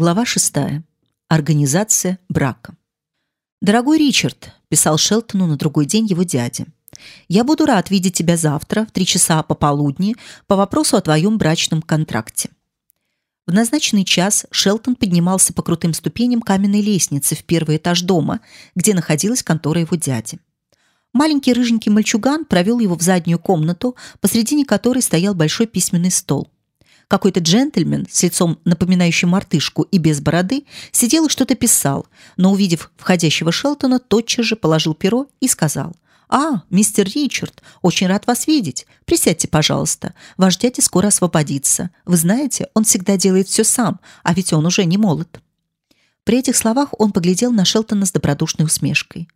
Глава 6. Организация брака. Дорогой Ричард, писал Шелтону на другой день его дядя. Я буду рад видеть тебя завтра в три часа пополудни по вопросу о твоем брачном контракте. В назначенный час Шелтон поднимался по крутым ступеням каменной лестницы в первый этаж дома, где находилась контора его дяди. Маленький рыженький мальчуган провел его в заднюю комнату, посредине которой стоял большой письменный стол. Какой-то джентльмен с лицом напоминающим мартышку и без бороды сидел и что-то писал, но увидев входящего Шелтона, тотчас же положил перо и сказал: «А, мистер Ричард, очень рад вас видеть. Присядьте, пожалуйста. Ваш дядя скоро освободится. Вы знаете, он всегда делает все сам, а ведь он уже не молод». При этих словах он поглядел на Шелтона с добродушной усмешкой.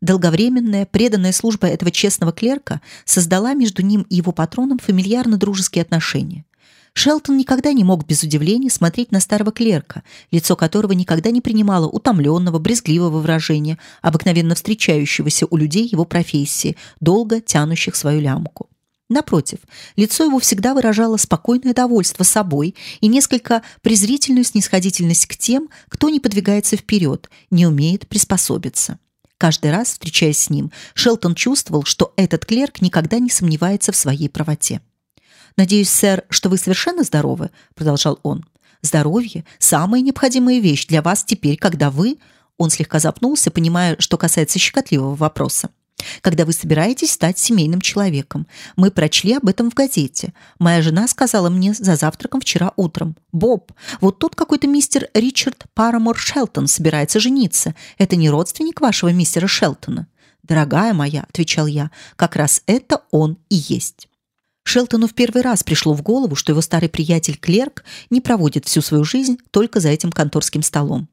Долговременная, преданная служба этого честного клерка создала между ним и его патроном фамильярно-дружеские отношения. Шелтон никогда не мог без удивления смотреть на старого клерка, лицо которого никогда не принимало утомленного, брезгливого выражения, обыкновенно встречающегося у людей его профессии, долго тянущих свою лямку. Напротив, лицо его всегда выражало спокойное довольство собой и несколько презрительную снисходительность к тем, кто не подвигается вперед, не умеет приспособиться. Каждый раз, встречаясь с ним, Шелтон чувствовал, что этот клерк никогда не сомневается в своей правоте. Надеюсь, сэр, что вы совершенно здоровы, продолжал он. Здоровье самая необходимая вещь для вас теперь, когда вы, он слегка запнулся, понимая, что касается щекотливого вопроса. Когда вы собираетесь стать семейным человеком. Мы прочли об этом в газете. Моя жена сказала мне за завтраком вчера утром. Боб, вот тут какой-то мистер Ричард Парамор Шелтон собирается жениться. Это не родственник вашего мистера Шелтона? Дорогая моя, отвечал я, как раз это он и есть. Шелтону в первый раз пришло в голову, что его старый приятель Клерк не проводит всю свою жизнь только за этим конторским столом.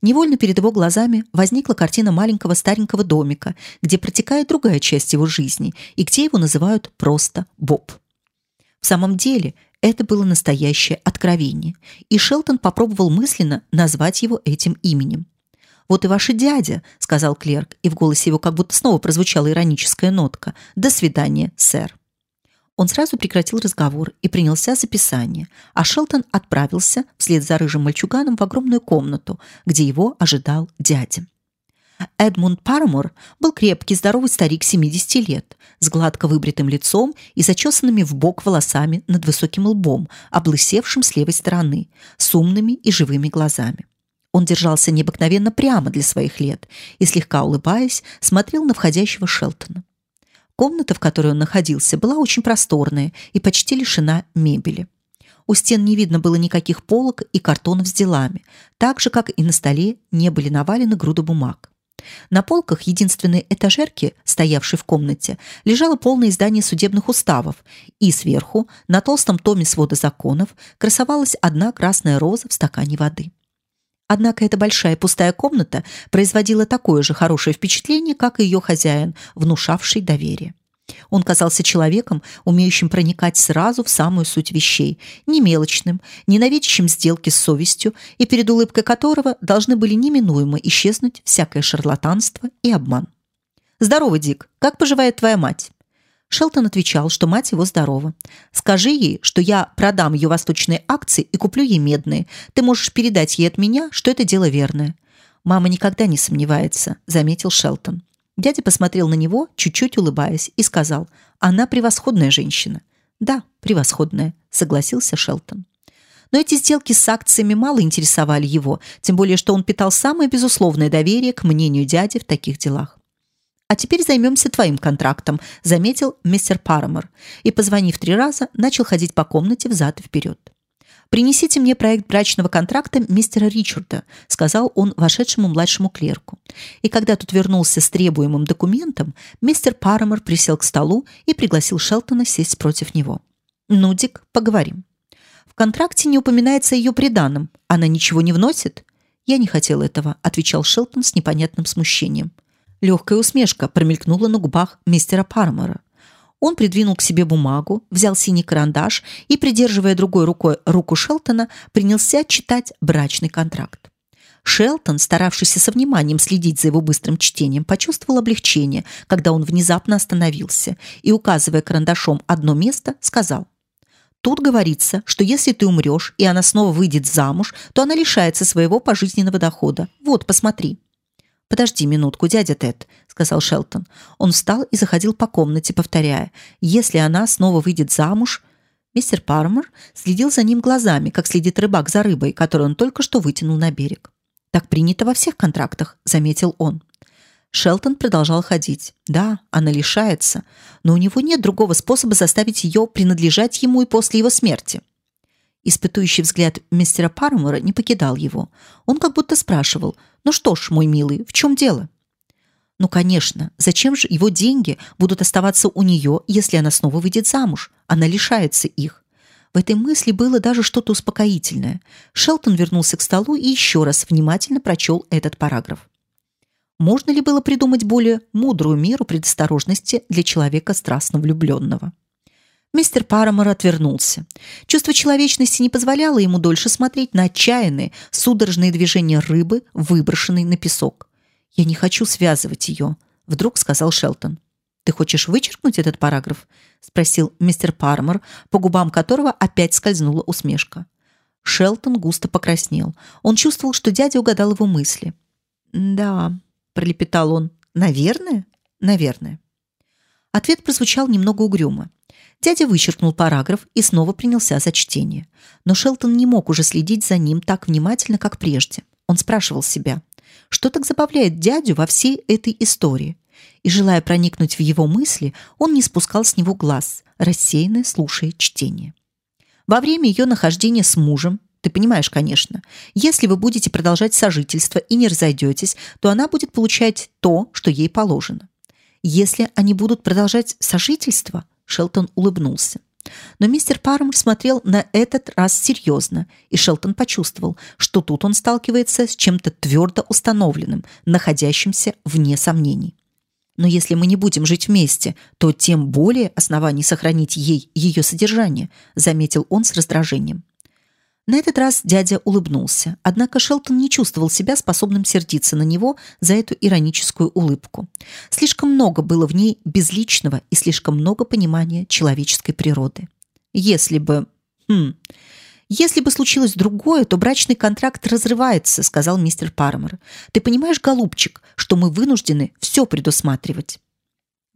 Невольно перед его глазами возникла картина маленького старенького домика, где протекает другая часть его жизни и где его называют просто Боб. В самом деле, это было настоящее откровение, и Шелтон попробовал мысленно назвать его этим именем. Вот и ваш дядя, сказал клерк, и в голосе его как будто снова прозвучала ироническая нотка. До свидания, сэр. Он сразу прекратил разговор и принялся за писание, а Шелтон отправился вслед за рыжим мальчуганом в огромную комнату, где его ожидал дядя. Эдмунд Пармор был крепкий, здоровый старик 70 лет, с гладко выбритым лицом и зачесанными в бок волосами над высоким лбом, облысевшим с левой стороны, с умными и живыми глазами. Он держался необыкновенно прямо для своих лет и слегка улыбаясь смотрел на входящего Шелтона. Комната, в которой он находился, была очень просторная и почти лишена мебели. У стен не видно было никаких полок и картонов с делами, так же как и на столе не были навалены груды бумаг. На полках единственной этажерки, стоявшей в комнате, лежало полное издание судебных уставов, и сверху, на толстом томе свода законов, красовалась одна красная роза в стакане воды. Однако эта большая пустая комната производила такое же хорошее впечатление, как и ее хозяин, внушавший доверие. Он казался человеком, умеющим проникать сразу в самую суть вещей, не мелочным, не наведчим сделки с совестью и перед улыбкой которого должны были неминуемо исчезнуть всякое шарлатанство и обман. Здорово, Дик. Как поживает твоя мать? Шелтон отвечал, что мать его здорова. Скажи ей, что я продам ее восточные акции и куплю ей медные. Ты можешь передать ей от меня, что это дело верное. Мама никогда не сомневается, заметил Шелтон. Дядя посмотрел на него, чуть-чуть улыбаясь, и сказал: "Она превосходная женщина". "Да, превосходная", согласился Шелтон. Но эти сделки с акциями мало интересовали его, тем более что он питал самое безусловное доверие к мнению дяди в таких делах. А теперь займемся твоим контрактом, заметил мистер Парамор и, позвонив три раза, начал ходить по комнате взад и вперед. Принесите мне проект брачного контракта мистера Ричарда, сказал он вошедшему младшему клерку. И когда тот вернулся с требуемым документом, мистер Парамор присел к столу и пригласил Шелтона сесть против него. Ну, Дик, поговорим. В контракте не упоминается ее приданом. Она ничего не вносит. Я не хотел этого, отвечал Шелтон с непонятным смущением. Легкая усмешка промелькнула на губах мистера Пармера. Он придвинул к себе бумагу, взял синий карандаш и, придерживая другой рукой руку Шелтона, принялся читать брачный контракт. Шелтон, старавшийся со вниманием следить за его быстрым чтением, почувствовал облегчение, когда он внезапно остановился и, указывая карандашом одно место, сказал: Тут говорится, что если ты умрешь, и она снова выйдет замуж, то она лишается своего пожизненного дохода. Вот, посмотри. Подожди минутку, дядя Тед, сказал Шелтон. Он встал и заходил по комнате, повторяя: "Если она снова выйдет замуж, мистер Пармер следил за ним глазами, как следит рыбак за рыбой, которую он только что вытянул на берег. Так принято во всех контрактах, заметил он. Шелтон продолжал ходить. Да, она лишается, но у него нет другого способа заставить ее принадлежать ему и после его смерти. Испытующий взгляд мистера Пармора не покидал его. Он как будто спрашивал: "Ну что ж, мой милый, в чем дело?" Ну, конечно, зачем же его деньги будут оставаться у нее, если она снова выйдет замуж? Она лишается их. В этой мысли было даже что-то успокоительное. Шелтон вернулся к столу и еще раз внимательно прочел этот параграф. Можно ли было придумать более мудрую меру предосторожности для человека страстно влюбленного? Мистер Парамор отвернулся. Чувство человечности не позволяло ему дольше смотреть на отчаянные, судорожные движения рыбы, выброшенной на песок. «Я не хочу связывать ее», — вдруг сказал Шелтон. «Ты хочешь вычеркнуть этот параграф?» — спросил мистер Пармор, по губам которого опять скользнула усмешка. Шелтон густо покраснел. Он чувствовал, что дядя угадал его мысли. «Да», пролепетал он. Наверное, наверное. Ответ прозвучал немного угрюмо. Дядя вычеркнул параграф и снова принялся за чтение. Но Шелтон не мог уже следить за ним так внимательно, как прежде. Он спрашивал себя, что так забавляет дядю во всей этой истории. И желая проникнуть в его мысли, он не спускал с него глаз, рассеянно слушая чтение. Во время ее нахождения с мужем ты понимаешь, конечно. Если вы будете продолжать сожительство и не разойдетесь, то она будет получать то, что ей положено. Если они будут продолжать сожительство, Шелтон улыбнулся. Но мистер Пармер смотрел на этот раз серьезно, и Шелтон почувствовал, что тут он сталкивается с чем-то твердо установленным, находящимся вне сомнений. Но если мы не будем жить вместе, то тем более оснований сохранить ей ее содержание, заметил он с раздражением. На этот раз дядя улыбнулся, однако Шелтон не чувствовал себя способным сердиться на него за эту ироническую улыбку. Слишком много было в ней безличного и слишком много понимания человеческой природы. Если бы... Хм... Если бы случилось другое, то брачный контракт разрывается, сказал мистер Пармер. Ты понимаешь, голубчик, что мы вынуждены все предусматривать.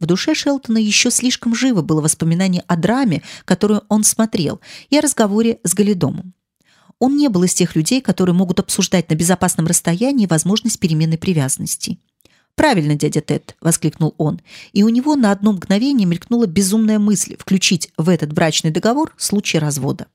В душе Шелтона еще слишком живо было воспоминание о драме, которую он смотрел, и о разговоре с Галидомом. Он не был из тех людей, которые могут обсуждать на безопасном расстоянии возможность перемены привязанностей. Правильно, дядя Тед, воскликнул он, и у него на одно мгновение мелькнула безумная мысль включить в этот брачный договор случай развода.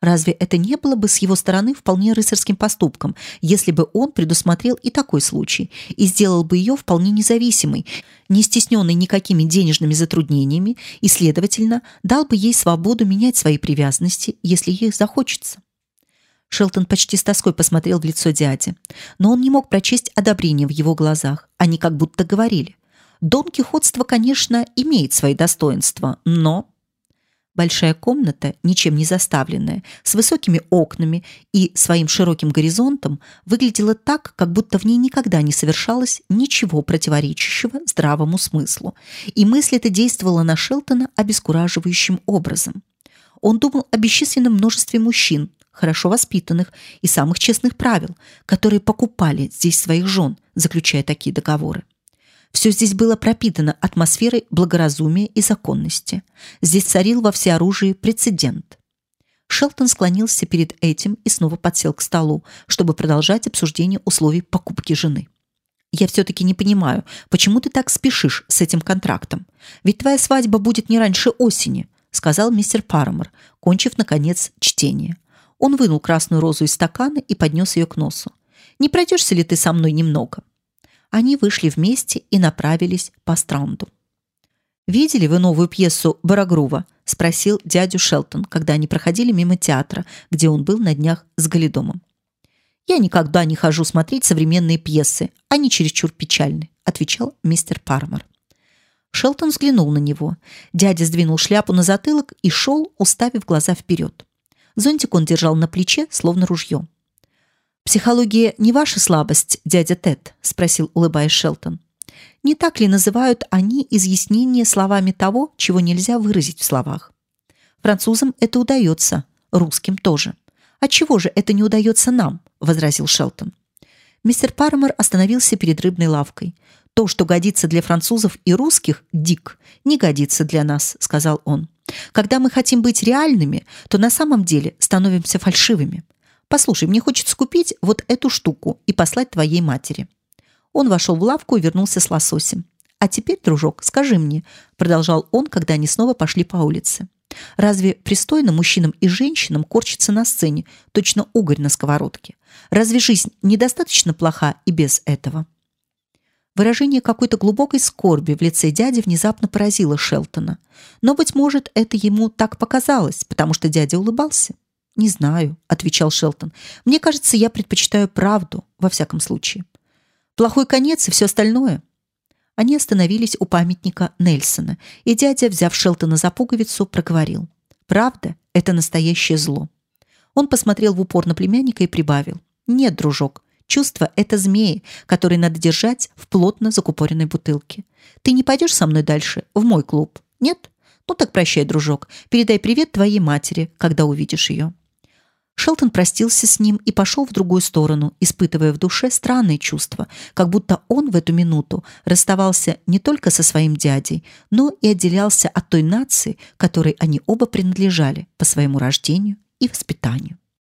Разве это не было бы с его стороны вполне рыцарским поступком, если бы он предусмотрел и такой случай и сделал бы ее вполне независимой, не стесненной никакими денежными затруднениями и, следовательно, дал бы ей свободу менять свои привязанности, если ей захочется? Шелтон почти с тоской посмотрел в лицо дяди, но он не мог прочесть одобрения в его глазах. Они как будто говорили: "Дон Кихотство, конечно, имеет свои достоинства, но большая комната, ничем не заставленная, с высокими окнами и своим широким горизонтом, выглядела так, как будто в ней никогда не совершалось ничего противоречащего здравому смыслу, и мысль эта действовала на Шелтона обескураживающим образом. Он думал о бесчисленном множестве мужчин, хорошо воспитанных и самых честных правил, которые покупали здесь своих жен, заключая такие договоры. Все здесь было пропитано атмосферой благоразумия и законности. Здесь царил во всеоружии прецедент. Шелтон склонился перед этим и снова подсел к столу, чтобы продолжать обсуждение условий покупки жены. Я все-таки не понимаю, почему ты так спешишь с этим контрактом? Ведь твоя свадьба будет не раньше осени, сказал мистер Пармер, кончив наконец чтение. Он вынул красную розу из стакана и поднес ее к носу. Не пройдешься ли ты со мной немного? Они вышли вместе и направились по странду. Видели вы новую пьесу Барагрува? – спросил дядю Шелтон, когда они проходили мимо театра, где он был на днях с Галидомом. Я никогда не хожу смотреть современные пьесы, они чересчур печальны, отвечал мистер Пармер. Шелтон взглянул на него. Дядя сдвинул шляпу на затылок и шел, уставив глаза вперед. Зонтик он держал на плече, словно ружье. Психология не ваша слабость, дядя Тед, спросил, улыбаясь Шелтон. Не так ли называют они изъяснение словами того, чего нельзя выразить в словах? Французам это удается, русским тоже. А чего же это не удается нам? возразил Шелтон. Мистер Пармер остановился перед рыбной лавкой. То, что годится для французов и русских, дик, не годится для нас, сказал он. Когда мы хотим быть реальными, то на самом деле становимся фальшивыми. Послушай, мне хочется купить вот эту штуку и послать твоей матери. Он вошел в лавку и вернулся с лососем. А теперь, дружок, скажи мне, продолжал он, когда они снова пошли по улице. Разве пристойно мужчинам и женщинам корчиться на сцене, точно угорь на сковородке? Разве жизнь недостаточно плоха и без этого? Выражение какой-то глубокой скорби в лице дяди внезапно поразило Шелтона. Но быть может, это ему так показалось, потому что дядя улыбался. Не знаю, отвечал Шелтон. Мне кажется, я предпочитаю правду во всяком случае. Плохой конец и все остальное. Они остановились у памятника Нельсона, и дядя, взяв Шелтона за пуговицу, проговорил: "Правда это настоящее зло". Он посмотрел в упор на племянника и прибавил: "Нет, дружок, чувство это змеи, которые надо держать в плотно закупоренной бутылке. Ты не пойдешь со мной дальше в мой клуб? Нет? Ну так прощай, дружок. Передай привет твоей матери, когда увидишь ее». Шелтон простился с ним и пошел в другую сторону, испытывая в душе странные чувства, как будто он в эту минуту расставался не только со своим дядей, но и отделялся от той нации, которой они оба принадлежали по своему рождению и воспитанию.